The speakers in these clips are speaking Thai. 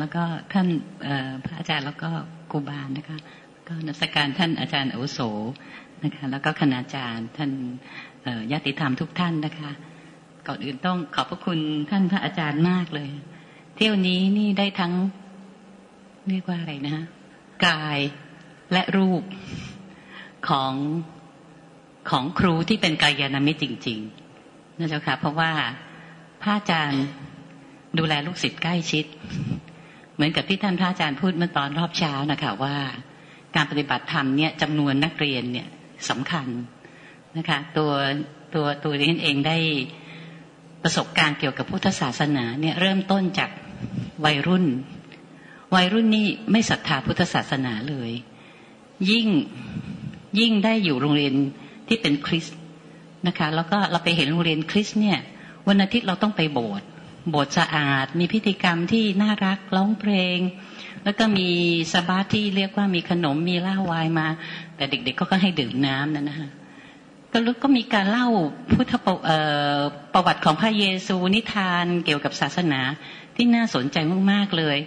แล้วก็ท่านพระอาจารย์แล้วก็ครูบาลนะคะ ก็นักสการท่านอาจารย์อุโสนะคะ แล้วก็คณาจารย์ท่านญาติธรรมทุกท่านนะคะ ก่อนอื่นต้องขอบพระคุณท่านพระอาจารย์มากเลย เที่ยวนี้นี่ได้ทั้งเรียกว่าอะไรนะะกายและรูปของของครูที่เป็นกายานามิตจริงๆนะเจ้าค่ะเพราะว่าพระอาจารย์ดูแลลูกศิษย์ใกล้ชิด เหมือนกับที่ท่านพระอาจารย์พูดเมื่อตอนรอบเช้านะคะว่า การปฏิบัติธรรมเนี่ยจำนวนนักเรียนเนี่ยสำคัญนะคะตัวตัวตัวเรียนเองได้ประสบการณ์เกี่ยวกับพุทธศาสนาเนี่ยเริ่มต้นจากวัยรุ่น วัยรุ่นนี่ไม่ศรัทธาพุทธศาสนาเลย ยิ่งยิ่งได้อยู่โรงเรียนที่เป็นคริสต์นะคะ แล้วก็เราไปเห็นโรงเรียนคริสต์เนี่ยวันอาทิตย์เราต้องไปโบสถ์ บทสะอาด มีพิธีกรรมที่น่ารักร้องเพลง แล้วก็มีสบาที่เรียกว่ามีขนมมีเหล้าวายมา แต่เด็ก ๆ ก็ก็ให้ดื่มน้ำนั่นนะคะก็ล้วก็มีการเล่าพุทธประวัติของพระเยซูนิทานเกี่ยวกับศาสนาที่น่าสนใจมากๆเลย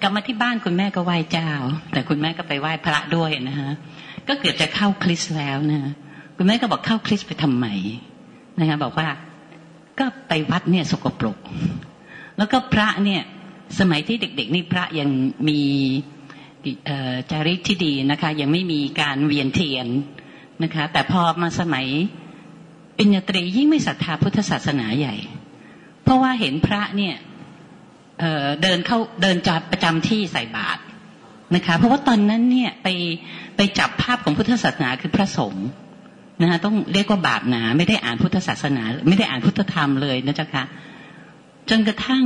กลับมาที่บ้านคุณแม่ก็ไหว้เจ้า แต่คุณแม่ก็ไปไหว้พระด้วยนะคะก็เกือบจะเข้าคริสแล้วนะคุณแม่ก็บอกเข้าคริสไปทำไมนะคะบอกว่า ก็ไปวัดเนี่ยสกปรก แล้วก็พระเนี่ยสมัยที่เด็ก ๆ นี่พระยังมีจาริกที่ดีนะคะ ยังไม่มีการเวียนเทียนนะคะ แต่พอมาสมัยปัญญตรียิ่งไม่ศรัทธาพุทธศาสนาใหญ่ เพราะว่าเห็นพระเนี่ยเเดินเข้าเดินจอดประจำที่ใส่บาตรนะคะ เพราะว่าตอนนั้นเนี่ยไปไปจับภาพของพุทธศาสนาคือพระสงฆ์ นะคะต้องเรียกว่าบาปหนา ไม่ได้อ่านพุทธศาสนา ไม่ได้อ่านพุทธธรรมเลยนะจ๊ะคะจนกระทั่ง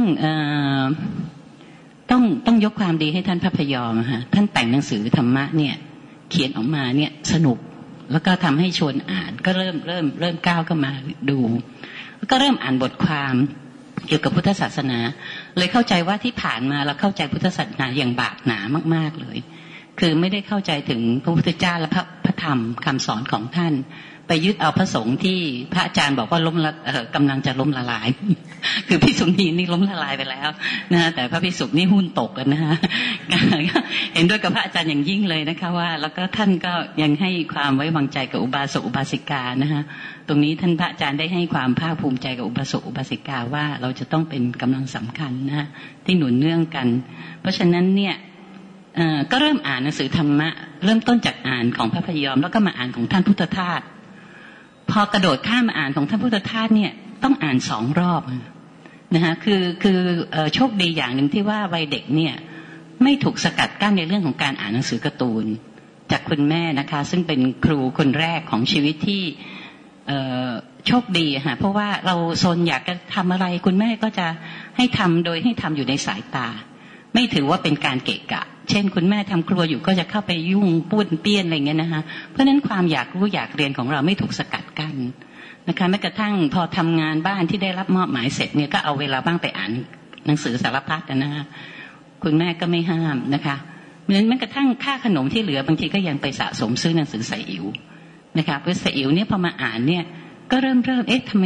ต้องต้องยกความดีให้ท่านพระพยอมค่ะท่านแต่งหนังสือธรรมะเนี่ย เขียนออกมาเนี่ยสนุกแล้วก็ทำให้ชวนอ่านก็เริ่มเริ่มเริ่มก้าวเข้ามาดู แล้วก็เริ่มอ่านบทความเกี่ยวกับพุทธศาสนา เลยเข้าใจว่าที่ผ่านมาเราเข้าใจพุทธศาสนาอย่างบาปหนามาก ๆเลย คือไม่ได้เข้าใจถึงพระพุทธเจ้าและพระพระธรรมคำสอนของท่าน ไปยึดเอาพระสงฆ์ที่พระอาจารย์บอกว่าล้มละกำลังจะล้มละลาย คือพิสุนีนี่ล้มละลายไปแล้วนะแต่พระพิสุนี่หุ้นตกกันนะฮะเห็นด้วยกับพระอาจารย์อย่างยิ่งเลยนะคะว่า แล้วก็ท่านก็ยังให้ความไว้วางใจกับอุบาสกอุบาสิกานะฮะตรงนี้ท่านพระอาจารย์ได้ให้ความภาคภูมิใจกับอุบาสกอุบาสิกาว่าเราจะต้องเป็นกำลังสำคัญนะฮะที่หนุนเนื่องกัน เพราะฉะนั้นเนี่ย ก็เริ่มอ่านหนังสือธรรมะ เริ่มต้นจากอ่านของพระพยอม แล้วก็มาอ่านของท่านพุทธทาสพอกระโดดข้ามมาอ่านของท่านพุทธทาสเนี่ยต้องอ่านสองรอบนะคะคือคือโชคดีอย่างหนึ่งที่ว่าวัยเด็กเนี่ยไม่ถูกสกัดกั้นในเรื่องของการอ่านหนังสือการ์ตูน จากคุณแม่นะคะ ซึ่งเป็นครูคนแรกของชีวิตที่โชคดีค่ะเพราะว่าเราโซนอยากจะทำอะไรคุณแม่ก็จะให้ทำโดยให้ทำอยู่ในสายตา ไม่ถือว่าเป็นการเกะกะ เช่น คุณแม่ทำครัวอยู่ก็จะเข้าไปยุ่งปุ้นเปี้ยนอะไรเงี้ยนะคะเพราะฉะนั้นความอยากรู้อยากเรียนของเราไม่ถูกสกัดกั้นนะคะแม้กระทั่งพอทำงานบ้านที่ได้รับมอบหมายเสร็จเนี่ยก็เอาเวลาบ้างไปอ่านหนังสือสารพัดนะคะคุณแม่ก็ไม่ห้ามนะคะเหมือนแม้กระทั่งค่าขนมที่เหลือบางทีก็ยังไปสะสมซื้อหนังสือใส่อิ๋วนะคะเพื่อใส่อิ๋วเนี่ยพอมาอ่านเนี่ย ก็เริ่มเริ่มเอ๊ะทำไม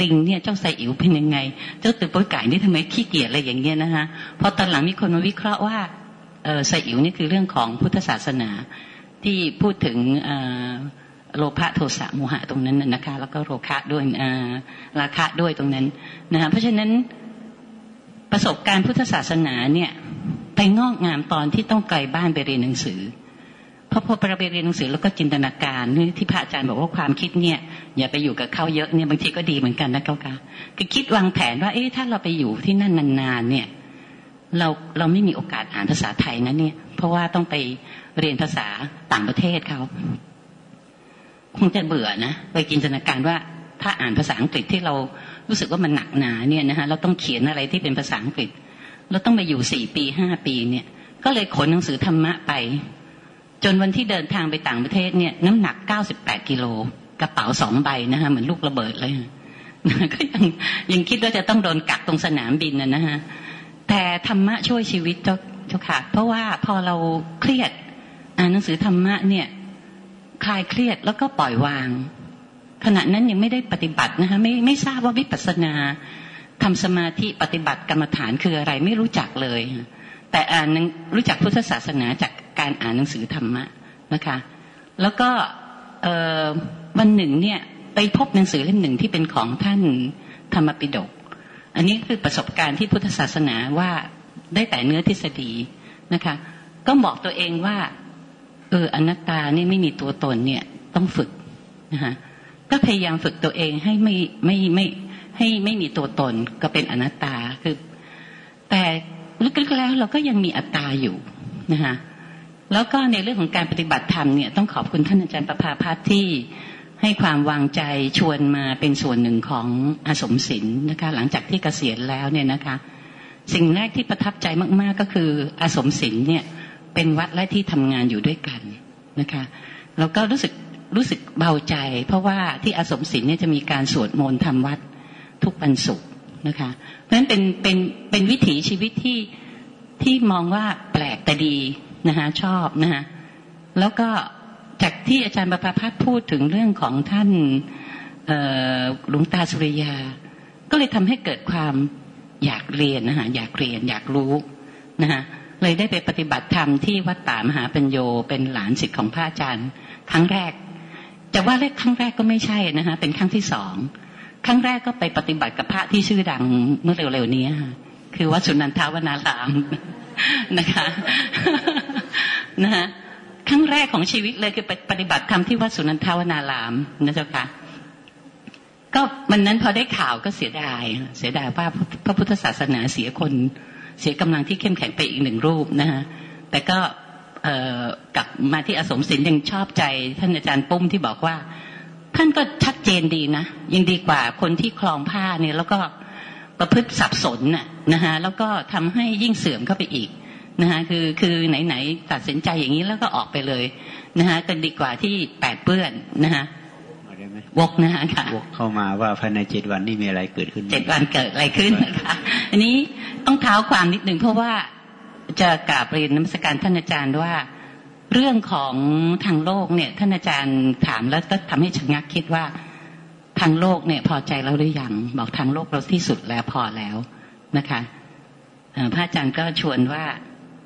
ลิงเนี่ยเจ้าใส่อิ๋วเป็นยังไง เจ้าตือโป้ยไก่นี่ทำไมขี้เกียจอะไรอย่างเงี้ยนะคะพอตอนหลังมีคนมาวิเคราะห์ว่าสอิ๋วนี่คือเรื่องของพุทธศาสนาที่พูดถึงโลภะโทสะโมหะตรงนั้นนะคะ แล้วก็โรคะด้วยราคะด้วยตรงนั้นนะคะเพราะฉะนั้นประสบการณ์พุทธศาสนาเนี่ยไปงอกงามตอนที่ต้องไกลบ้านไปเรียนหนังสือ พอพอไปเรียนหนังสือแล้วก็จินตนาการนี่ที่พระอาจารย์บอกว่าความคิดเนี่ย อย่าไปอยู่กับเขาเยอะเนี่ยบางทีก็ดีเหมือนกันนะเขาค่ะคือคิดวางแผนว่าเอ๊ะถ้าเราไปอยู่ที่นั่นนานๆเนี่ย เราเราไม่มีโอกาสอ่านภาษาไทยนะเนี่ย เพราะว่าต้องไปเรียนภาษาต่างประเทศเขาคงจะเบื่อนะไปจินตนาการว่าถ้าอ่านภาษาอังกฤษที่เรารู้สึกว่ามันหนักหนาเนี่ยนะคะเราต้องเขียนอะไรที่เป็นภาษาอังกฤษเราต้องไปอยู่สี่ปีห้าปีเนี่ย ก็เลยขนหนังสือธรรมะไป จนวันที่เดินทางไปต่างประเทศเนี่ยน้ำหนักเก้าสิบแปดกิโลกระเป๋าสองใบนะคะเหมือนลูกระเบิดเลยก็ยังยังคิดว่าจะต้องโดนกักตรงสนามบินนะนะฮะแต่ธรรมะช่วยชีวิตเจ้าเจ้าค่ะ เพราะว่าพอเราเครียด อ่านหนังสือธรรมะเนี่ย คลายเครียดแล้วก็ปล่อยวาง ขณะนั้นยังไม่ได้ปฏิบัตินะคะไม่ไม่ทราบว่าวิปัสสนาทำสมาธิปฏิบัติกรรมฐานคืออะไรไม่รู้จักเลย แต่อ่านรู้จักพุทธศาสนาจาก การอ่านหนังสือธรรมะนะคะ แล้วก็วันหนึ่งเนี่ยไปพบหนังสือเล่มหนึ่งที่เป็นของท่านธรรมปิฎกอันนี้คือประสบการณ์ที่พุทธศาสนาว่าได้แต่เนื้อทฤษฎีนะคะ ก็บอกตัวเองว่า เอออนัตตานี่ไม่มีตัวตนเนี่ยต้องฝึกนะคะก็พยายามฝึกตัวเองให้ไม่ไม่ไม่ให้ไม่มีตัวตนก็เป็นอนัตตาคือ แต่ลึกๆแล้วเราก็ยังมีอัตตาอยู่นะคะ แล้วก็ในเรื่องของการปฏิบัติธรรมเนี่ยต้องขอบคุณท่านอาจารย์ประภาพัฒที่ให้ความวางใจชวนมาเป็นส่วนหนึ่งของอาสมศิลป์นะคะ หลังจากที่เกษียณแล้วเนี่ยนะคะ สิ่งแรกที่ประทับใจมาก ๆ ก็คืออาสมศิลป์เนี่ยเป็นวัดและที่ทำงานอยู่ด้วยกันนะคะแล้วก็รู้สึกรู้สึกเบาใจ เพราะว่าที่อาสมศิลป์เนี่ยจะมีการสวดมนต์ทำวัดทุกวันศุกร์นะคะ เพราะฉะนั้นเป็นเป็นเป็นวิถีชีวิตที่ที่มองว่าแปลกแต่ดี นะคะชอบนะคะแล้วก็จากที่อาจารย์ประภาพัฒพูดถึงเรื่องของท่านหลวงตาสุริยา ก็เลยทำให้เกิดความอยากเรียนนะคะอยากเรียนอยากรู้นะคะเลยได้ไปปฏิบัติธรรมที่วัดป่ามหาปัญโยเป็นหลานศิษย์ของพระอาจารย์ ครั้งแรกจะว่าเลขครั้งแรกก็ไม่ใช่นะคะเป็นครั้งที่สองครั้งแรกก็ไปปฏิบัติกับพระที่ชื่อดังเมื่อเร็วๆนี้คือวัดสุนันทาวนาลามนะคะ นะคะครั้งแรกของชีวิตเลยคือไปปฏิบัติธรรมที่วัดสุนันทาวนาลามนะเจ้าค่ะก็มันนั้นพอได้ข่าวก็เสียดาย เสียดายว่าพระพุทธศาสนาเสียคนเสียกำลังที่เข้มแข็งไปอีกหนึ่งรูปนะฮะแต่ก็กลับมาที่อสมศิลป์ยังชอบใจ ท่านอาจารย์ปุ้มที่บอกว่า ท่านก็ชัดเจนดีนะยังดีกว่าคนที่คลองผ้าเนี่ย แล้วก็ประพฤติสับสนน่ะนะฮะแล้วก็ทำให้ยิ่งเสื่อมเข้าไปอีก นะคะคือคือไหนๆตัดสินใจอย่างนี้แล้วก็ออกไปเลยนะคะกันดีกว่าที่แปดเปื้อนนะคะวกนะคะค่ะวกเข้ามาว่าภายในเจ็ดวันนี่มีอะไรเกิดขึ้นเจ็ดวันเกิดอะไรขึ้นนะคะอันนี้ต้องเท้าความนิดหนึ่งเพราะว่าจะกราบเรียนน้ำสการท่านอาจารย์ว่า เรื่องของทางโลกเนี่ยท่านอาจารย์ถามแล้วก็ทำให้ชะงักคิดว่าทางโลกเนี่ยพอใจเราหรือยังบอกทางโลกเราที่สุดแล้วพอแล้วนะคะพระอาจารย์ก็ชวนว่า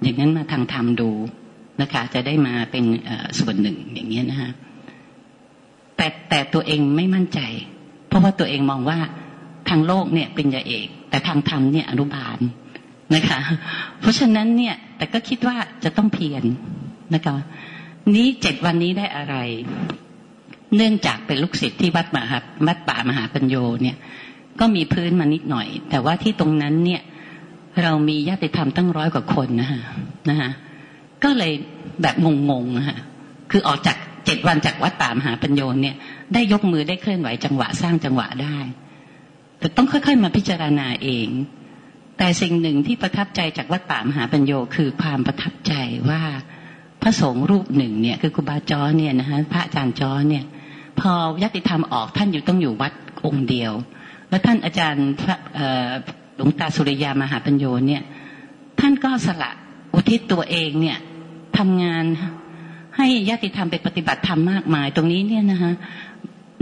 อย่างนั้นมาทางธรรมดูนะคะ จะได้มาเป็นส่วนหนึ่งอย่างนี้นะฮะแต่แต่ตัวเองไม่มั่นใจ เพราะว่าตัวเองมองว่าทางโลกเนี่ยเป็นยาเอก แต่ทางธรรมเนี่ยอนุบาลนะคะ เพราะฉะนั้นเนี่ยแต่ก็คิดว่าจะต้องเพียรนะคะ นี้เจ็ดวันนี้ได้อะไร เนื่องจากเป็นลูกศิษย์ที่วัดมหาวัดป่ามหาปัญโยเนี่ย ก็มีพื้นมานิดหน่อย แต่ว่าที่ตรงนั้นเนี่ย เรามีญาติธรรมตั้งร้อยกว่าคนนะคะนะคะก็เลยแบบงงๆนะคะคือออกจากเจ็ดวันจากวัดป่ามหาปัญโยนเนี่ย ได้ยกมือได้เคลื่อนไหวจังหวะสร้างจังหวะได้ แต่ต้องค่อยๆมาพิจารณาเอง แต่สิ่งหนึ่งที่ประทับใจจากวัดป่ามหาปัญโยคือความประทับใจว่าพระสงฆ์รูปหนึ่งเนี่ยคือครูบาจอเนี่ยนะคะพระอาจารย์จอเนี่ย พอญาติธรรมออกท่านอยู่ต้องอยู่วัดองค์เดียว แล้วท่านอาจารย์พระ หลวงตาสุริยามหาปัญโยเนี่ย ท่านก็สละอุทิศตัวเองเนี่ยทำงานให้ญาติธรรมไปปฏิบัติธรรมมากมาย ตรงนี้เนี่ยนะคะ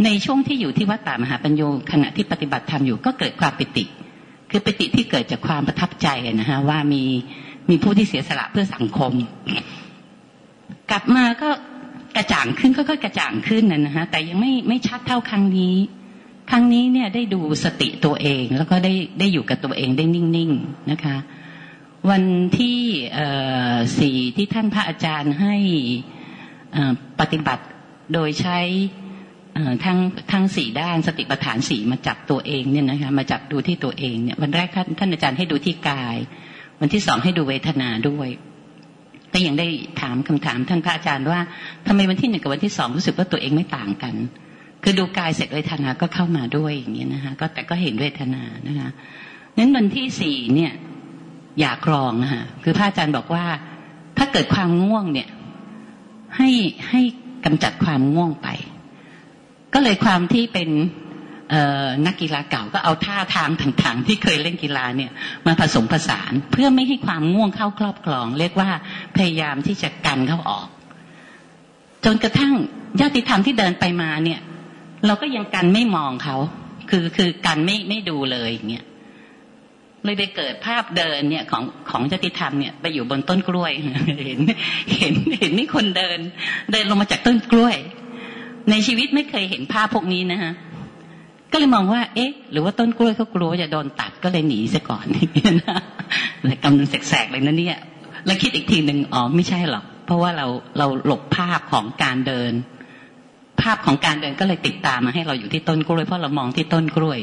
ในช่วงที่อยู่ที่วัดป่ามหาปัญโยขณะที่ปฏิบัติธรรมอยู่ก็เกิดความปิติ คือปิติที่เกิดจากความประทับใจนะคะว่ามีมีผู้ที่เสียสละเพื่อสังคม กลับมาก็กระจ่างขึ้นก็ค่อยกระจ่างขึ้นนะฮะแต่ยังไม่ไม่ชัดเท่าครั้งนี้ ครั้งนี้เนี่ยได้ดูสติตัวเอง แล้วก็ได้ได้อยู่กับตัวเองได้นิ่งๆนะคะ วันที่สี่ที่ท่านพระอาจารย์ให้ปฏิบัติโดยใช้ทั้งทั้งสี่ด้านสติปัฏฐานสี่มาจับตัวเองเนี่ยนะคะมาจับดูที่ตัวเองเนี่ยวันแรกท่านท่านอาจารย์ให้ดูที่กาย วันที่สองให้ดูเวทนาด้วยก็ยังได้ถามคำถามท่านพระอาจารย์ว่าทำไมวันที่หนึ่งกับวันที่สองรู้สึกว่าตัวเองไม่ต่างกัน คือดูกายเสร็จเวทนาก็เข้ามาด้วยอย่างนี้นะคะก็แต่ก็เห็นเวทนานะคะนั้นวันที่สี่เนี่ยอยากลองนะคะคือพระอาจารย์บอกว่า ถ้าเกิดความง่วงเนี่ย ให้ให้กำจัดความง่วงไป ก็เลยความที่เป็นนักกีฬาเก่าก็เอาท่าทางต่างๆ ที่เคยเล่นกีฬาเนี่ยมาผสมผสานเพื่อไม่ให้ความง่วงเข้าครอบครอง เรียกว่าพยายามที่จะกันเข้าออก จนกระทั่งญาติธรรมที่เดินไปมาเนี่ย เราก็ยังกันไม่มองเขา คือคือกันไม่ไม่ดูเลยอย่างเงี้ยเลยไปเกิดภาพเดินเนี่ยของของจติธรรมเนี่ยไปอยู่บนต้นกล้วย เห็นเห็นเห็นมีคนเดิน เดินลงมาจากต้นกล้วย ในชีวิตไม่เคยเห็นภาพพวกนี้นะฮะก็เลยมองว่า เอ๊ะ หรือว่าต้นกล้วยเขากลัวจะโดนตัดก็เลยหนีซะก่อนนะเลยกำลังแสกๆเลยนะเนี่ย แล้วคิดอีกทีหนึ่งอ๋อไม่ใช่หรอกเพราะว่าเราเราหลบภาพของการเดิน ภาพของการเดินก็เลยติดตามมาให้เราอยู่ที่ต้นกล้วย เพราะเรามองที่ต้นกล้วย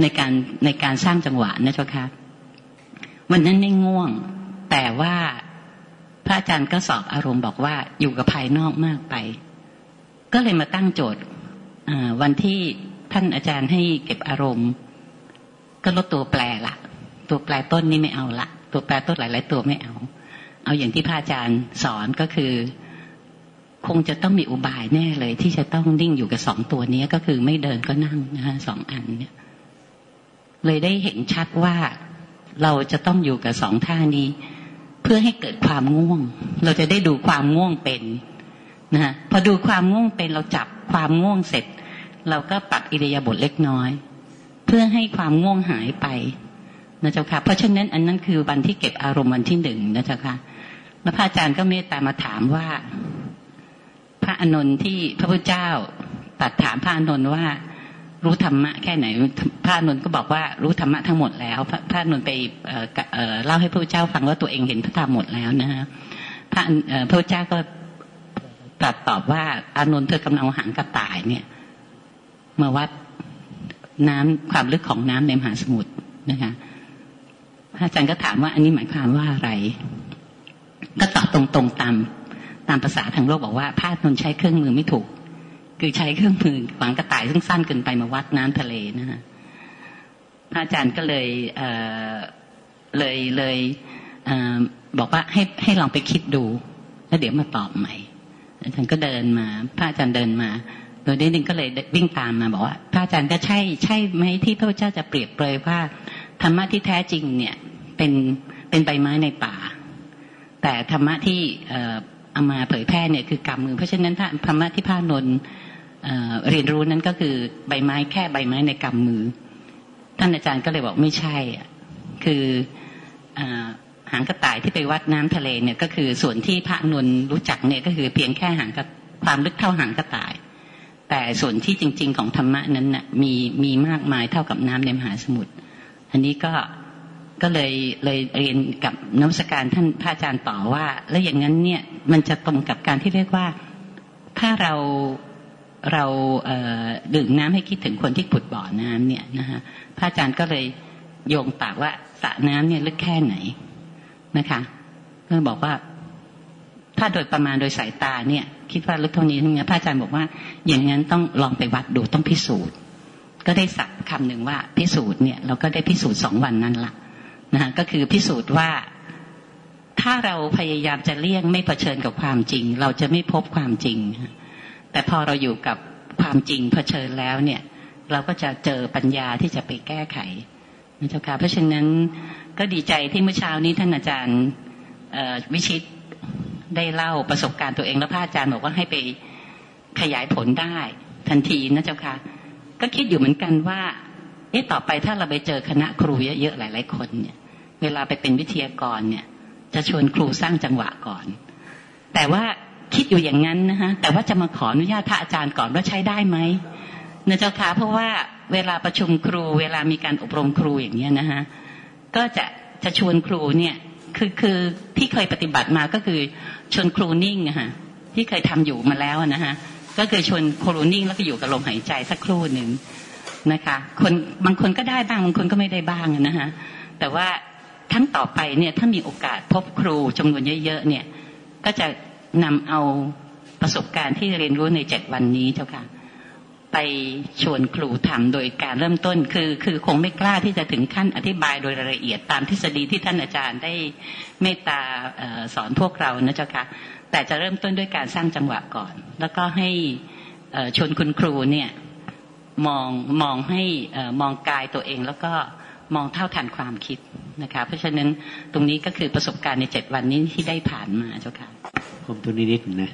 ในการในการสร้างจังหวะนะเจ้าค่ะวันนั้นไม่ง่วง แต่ว่าพระอาจารย์ก็สอบอารมณ์บอกว่าอยู่กับภายนอกมากไป ก็เลยมาตั้งโจทย์วันที่ท่านอาจารย์ให้เก็บอารมณ์ ก็ลดตัวแปรละตัวแปรต้นนี่ไม่เอาละตัวแปรต้นหลาย ๆ ตัวไม่เอา เอาอย่างที่พระอาจารย์สอนก็คือ คงจะต้องมีอุบายแน่เลย ที่จะต้องนิ่งอยู่กับสองตัวนี้ก็คือไม่เดินก็นั่งนะฮะสองอันเนี่ย เลยได้เห็นชัดว่าเราจะต้องอยู่กับสองท่านี้ เพื่อให้เกิดความง่วง เราจะได้ดูความง่วงเป็นนะฮะพอดูความง่วงเป็นเราจับความง่วงเสร็จ เราก็ปรับอิริยาบถเล็กน้อย เพื่อให้ความง่วงหายไปนะเจ้าค่ะเพราะฉะนั้นอันนั้นคือวันที่เก็บอารมณ์วันที่หนึ่งนะเจ้าค่ะแล้วพระอาจารย์ก็เมตตามาถามว่า ระอนนท์ที่พระพุทธเจ้าตัดถามพระอนนท์ว่า รู้ธรรมะแค่ไหน พระอนนท์ก็บอกว่ารู้ธรรมะทั้งหมดแล้วพระอนนท์ไปเล่าให้พระพุทธเจ้าฟังว่าตัวเองเห็นพระธรรมหมดแล้วนะฮะพระพระพุทธเจ้าก็ตรัสตอบว่าอานนท์เธอกำลังหางกระต่ายเนี่ยมาวัดน้ำความลึกของน้ำในมหาสมุทรนะคะอาจารย์ก็ถามว่าอันนี้หมายความว่าอะไร ก็ตอบตรงๆตาม ตามภาษาทางโลกบอกว่าพระนนใช้เครื่องมือไม่ถูก คือใช้เครื่องมือขวางกระต่ายซึ่งสั้นเกินไปมาวัดน้ำทะเลนะฮะพระอาจารย์ก็เลยเเลยเลยเอบอกว่าให้ให้ลองไปคิดดู แล้วเดี๋ยวมาตอบใหม่ อาจารย์ก็เดินมา พระอาจารย์เดินมาโดยนิดนึงก็เลยวิ่งตามมาบอกว่า พระอาจารย์ก็ใช่ใช่ไหมที่พระเจ้าจะเปรียบเปรยว่าธรรมะที่แท้จริงเนี่ยเป็นเป็นใบไม้ในป่า แต่ธรรมะที่ เอามาเผยแพร่เนี่ยคือกรรมมือ เพราะฉะนั้นธรรมะที่พระนนเรียนรู้นั้นก็คือใบไม้แค่ใบไม้ในกำมือ ท่านอาจารย์ก็เลยบอกไม่ใช่คือหางกระต่ายที่ไปวัดน้ำทะเลเนี่ยก็คือส่วนที่พระนนรู้จักเนี่ยก็คือเพียงแค่หางกระความลึกเท่าหางกระต่าย แต่ส่วนที่จริง ๆ ของธรรมะนั้นน่ะมีมีมากมายเท่ากับน้ำในมหาสมุทรอันนี้ก็ ก็เลยเลยเรียนกับนักสการท่านพระอาจารย์ต่อว่า แล้วอย่างนั้นเนี่ยมันจะตรงกับการที่เรียกว่า ถ้าเราเราเดื่มน้ำให้คิดถึงคนที่ขุดบ่อน้ำเนี่ยนะฮะพระอาจารย์ก็เลยโยงปากว่าสระน้ำเนี่ยลึกแค่ไหนนะคะก็บอกว่า ถ้าโดยประมาณโดยสายตาเนี่ย คิดว่าลึกเท่านี้ทั้งนี้พระอาจารย์บอกว่า อย่างนั้นต้องลองไปวัดดูต้องพิสูจน์ ก็ได้สักคำหนึ่งว่าพิสูจน์เนี่ย เราก็ได้พิสูจน์สองวันนั้นละ นะก็คือพิสูจน์ว่าถ้าเราพยายามจะเลี่ยงไม่เผชิญกับความจริง เราจะไม่พบความจริง แต่พอเราอยู่กับความจริงเผชิญแล้วเนี่ย เราก็จะเจอปัญญาที่จะไปแก้ไขนะเจ้าค่ะเพราะฉะนั้นก็ดีใจที่เมื่อเช้านี้ท่านอาจารย์วิชิตได้เล่าประสบการณ์ตัวเองแล้วพระอาจารย์บอกว่าให้ไปขยายผลได้ ทันทีนะเจ้าค่ะก็คิดอยู่เหมือนกันว่าเอ๊ะต่อไปถ้าเราไปเจอคณะครูเยอะๆหลาย ๆ คนเนี่ย เวลาไปเป็นวิทยากรเนี่ย จะชวนครูสร้างจังหวะก่อน แต่ว่าคิดอยู่อย่างนั้นนะฮะแต่ว่าจะมาขออนุญาตพระอาจารย์ก่อนว่าใช้ได้ไหมนะเจ้าค่ะเพราะว่าเวลาประชุมครู เวลามีการอบรมครูอย่างเนี้ยนะฮะก็จะจะชวนครูเนี่ยคือคือที่เคยปฏิบัติมาก็คือชวนครูนิ่งอะฮะที่เคยทำอยู่มาแล้วนะฮะก็คือชวนครูนิ่งแล้วก็อยู่กับลมหายใจสักครู่หนึ่งนะคะ คนบางคนก็ได้บ้างบางคนก็ไม่ได้บ้างนะฮะแต่ว่า ทั้งต่อไปเนี่ยถ้ามีโอกาสพบครูจำนวนเยอะๆเนี่ย ก็จะนำเอาประสบการณ์ที่เรียนรู้ในเจ็ดวันนี้เจ้าค่ะไปชวนครูทำโดยการเริ่มต้นคือคือคงไม่กล้าที่จะถึงขั้นอธิบายโดยรายละเอียดตามทฤษฎีที่ท่านอาจารย์ได้เมตตาสอนพวกเรานะเจ้าค่ะแต่จะเริ่มต้นด้วยการสร้างจังหวะก่อน แล้วก็ให้ชวนคุณครูเนี่ยมองมองให้มองกายตัวเองแล้วก็ มองเท่าทันความคิดนะคะ เพราะฉะนั้นตรงนี้ก็คือประสบการณ์ในเจ็ดวันนี้ที่ได้ผ่านมาเจ้าค่ะผมตัวนี้นิดนะ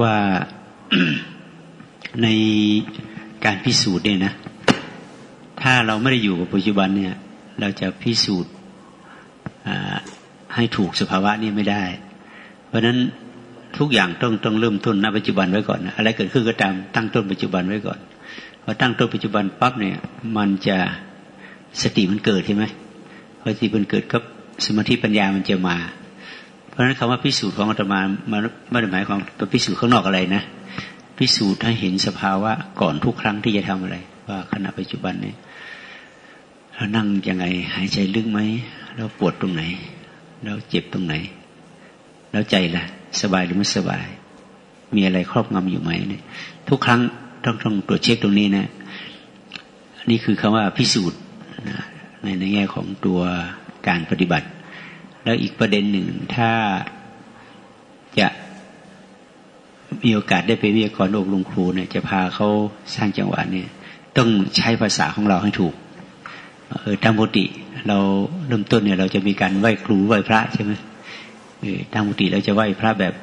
ว่าในการพิสูจน์เนี่ยนะ ถ้าเราไม่ได้อยู่กับปัจจุบันเนี่ย เราจะพิสูจน์ให้ถูกสภาวะนี้ไม่ได้ เพราะฉะนั้นทุกอย่างต้องต้องเริ่มต้นณปัจจุบันไว้ก่อนอะไรเกิดขึ้นก็ตามตั้งต้นปัจจุบันไว้ก่อนพอตั้งต้นปัจจุบันปั๊บเนี่ย มันจะ สติมันเกิดใช่ไหมพอสติมันเกิดก็สมาธิปัญญามันจะมา เพราะฉะนั้นคำว่าพิสูจน์ของอาตมามันไม่ได้หมายความพิสูจน์ข้างนอกอะไรนะพิสูจน์ให้เห็นสภาวะก่อนทุกครั้งที่จะทำอะไร ว่าขณะปัจจุบันเนี่ยเรานั่งยังไงหายใจลึกไหมเราปวดตรงไหน เราเจ็บตรงไหน แล้วใจล่ะ สบายหรือไม่สบาย มีอะไรครอบงำอยู่ไหมเนี่ยทุกครั้งต้องต้องตรวจเช็คตรงนี้นะ นี่คือคำว่าพิสูจน์ ในในแง่ของตัวการปฏิบัติ แล้วอีกประเด็นหนึ่งถ้าจะมีโอกาสได้ไปวิทยากรอบรมครูเนี่ยจะพาเขาสร้างจังหวะเนี่ย ต้องใช้ภาษาของเราให้ถูกเออตามปกติเราเริ่มต้นเนี่ย เราจะมีการไหว้ครูไหว้พระใช่ไหมเออตามปกติเราจะไหว้พระแบบ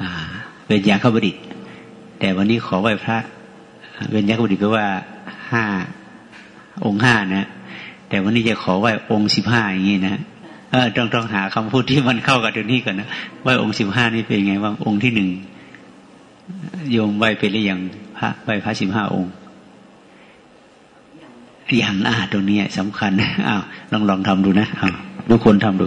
อ่าเวนยาขบดิตแต่วันนี้ขอไหว้พระเวนยาขบดิตแปลว่าห้า องค์ห้านะ แต่วันนี้จะขอไหว้องค์สิบห้าอย่างนี้นะเออต้องต้องหาคำพูดที่มันเข้ากับตัวนี้ก่อนนะไหว้องค์สิบห้านี่เป็นไงบ้างองค์ที่หนึ่งโยมไหว้เป็นหรือยังพระไหว้พระสิบห้าองค์อย่างอาตรงนี้สำคัญอ้าวลองลองทำดูนะอ้าวทุกคนทำดู